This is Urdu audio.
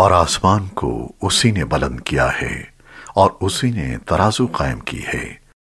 اور آسمان کو اسی نے بلند کیا ہے اور اسی نے ترازو قائم کی ہے۔